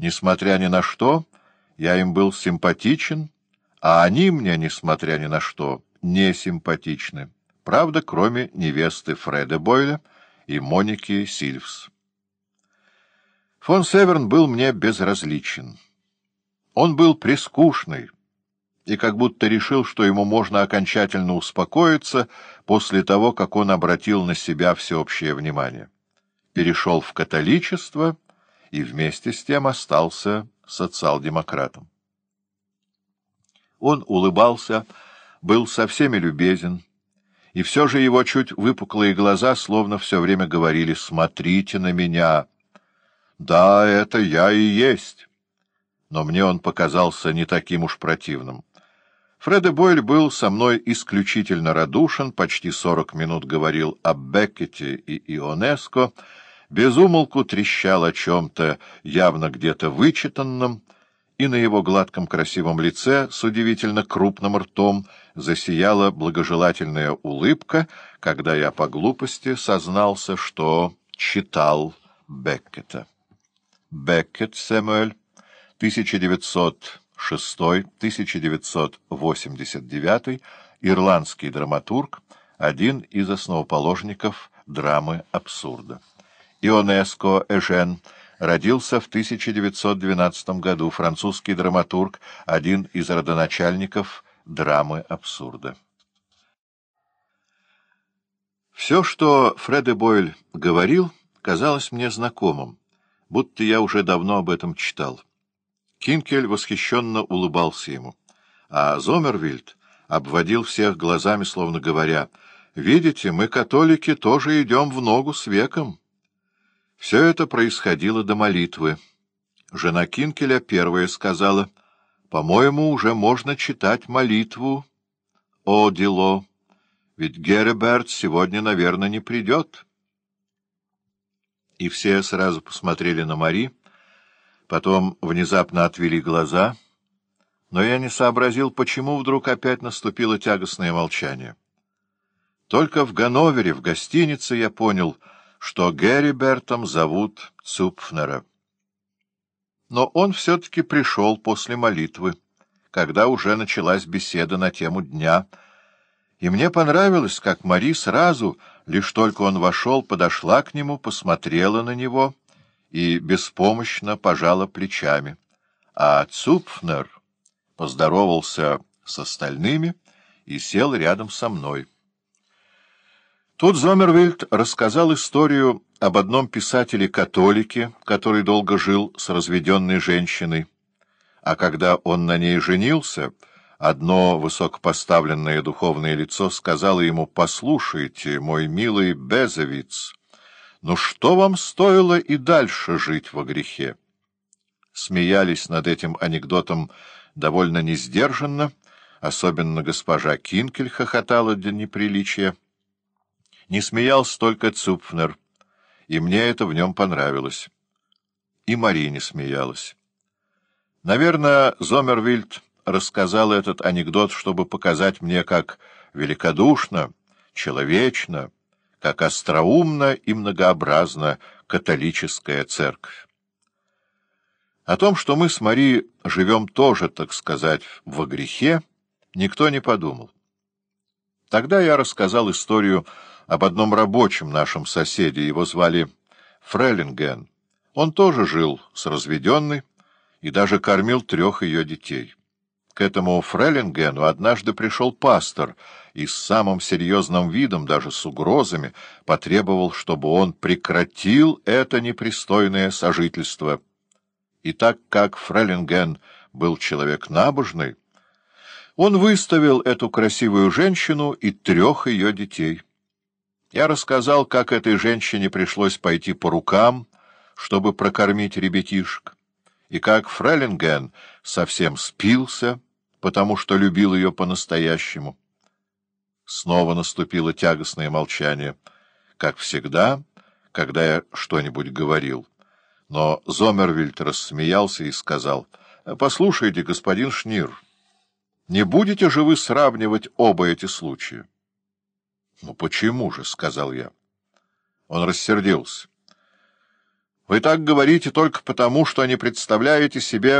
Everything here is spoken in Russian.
Несмотря ни на что, я им был симпатичен, а они мне, несмотря ни на что, не симпатичны. Правда, кроме невесты Фреда Бойля и Моники Сильвс. Фон Северн был мне безразличен. Он был прискучный и как будто решил, что ему можно окончательно успокоиться после того, как он обратил на себя всеобщее внимание. Перешел в католичество и вместе с тем остался социал-демократом. Он улыбался, был со всеми любезен, и все же его чуть выпуклые глаза словно все время говорили «Смотрите на меня!» «Да, это я и есть!» Но мне он показался не таким уж противным. Фреде Бойль был со мной исключительно радушен, почти сорок минут говорил о Беккете и Ионеско, безумолку трещал о чем-то явно где-то вычитанном, и на его гладком красивом лице с удивительно крупным ртом засияла благожелательная улыбка, когда я по глупости сознался, что читал Беккета. Беккет Сэмюэль, 1906-1989, ирландский драматург, один из основоположников драмы абсурда. Ионеско Эжен родился в 1912 году, французский драматург, один из родоначальников драмы абсурда. Все, что Фреде Бойль говорил, казалось мне знакомым, будто я уже давно об этом читал. Кинкель восхищенно улыбался ему, а Зомервильд обводил всех глазами, словно говоря, «Видите, мы, католики, тоже идем в ногу с веком». Все это происходило до молитвы. Жена Кинкеля первая сказала, «По-моему, уже можно читать молитву, о, Дило, ведь Гереберт сегодня, наверное, не придет». И все сразу посмотрели на Мари, потом внезапно отвели глаза, но я не сообразил, почему вдруг опять наступило тягостное молчание. Только в Ганновере, в гостинице, я понял — что Геррибертом зовут Цупфнера. Но он все-таки пришел после молитвы, когда уже началась беседа на тему дня, и мне понравилось, как Мари сразу, лишь только он вошел, подошла к нему, посмотрела на него и беспомощно пожала плечами. А Цупфнер поздоровался с остальными и сел рядом со мной. Тут Зомервильд рассказал историю об одном писателе-католике, который долго жил с разведенной женщиной, а когда он на ней женился, одно высокопоставленное духовное лицо сказало ему «Послушайте, мой милый Безовиц, ну что вам стоило и дальше жить во грехе?» Смеялись над этим анекдотом довольно несдержанно, особенно госпожа Кинкель хохотала для неприличия. Не смеялся только Цупфнер, и мне это в нем понравилось. И Марине смеялась. Наверное, Зомервильд рассказал этот анекдот, чтобы показать мне, как великодушно, человечно, как остроумно и многообразно католическая церковь. О том, что мы с Мари живем тоже, так сказать, во грехе, никто не подумал. Тогда я рассказал историю об одном рабочем нашем соседе, его звали Фреллинген. Он тоже жил с разведенной и даже кормил трех ее детей. К этому Фреллингену однажды пришел пастор и с самым серьезным видом, даже с угрозами, потребовал, чтобы он прекратил это непристойное сожительство. И так как Фреллинген был человек набожный, он выставил эту красивую женщину и трех ее детей. Я рассказал, как этой женщине пришлось пойти по рукам, чтобы прокормить ребятишек, и как Фреллинген совсем спился, потому что любил ее по-настоящему. Снова наступило тягостное молчание, как всегда, когда я что-нибудь говорил. Но Зомервильд рассмеялся и сказал, — Послушайте, господин Шнир, не будете же вы сравнивать оба эти случая? — Ну почему же? — сказал я. Он рассердился. Вы так говорите только потому, что не представляете себе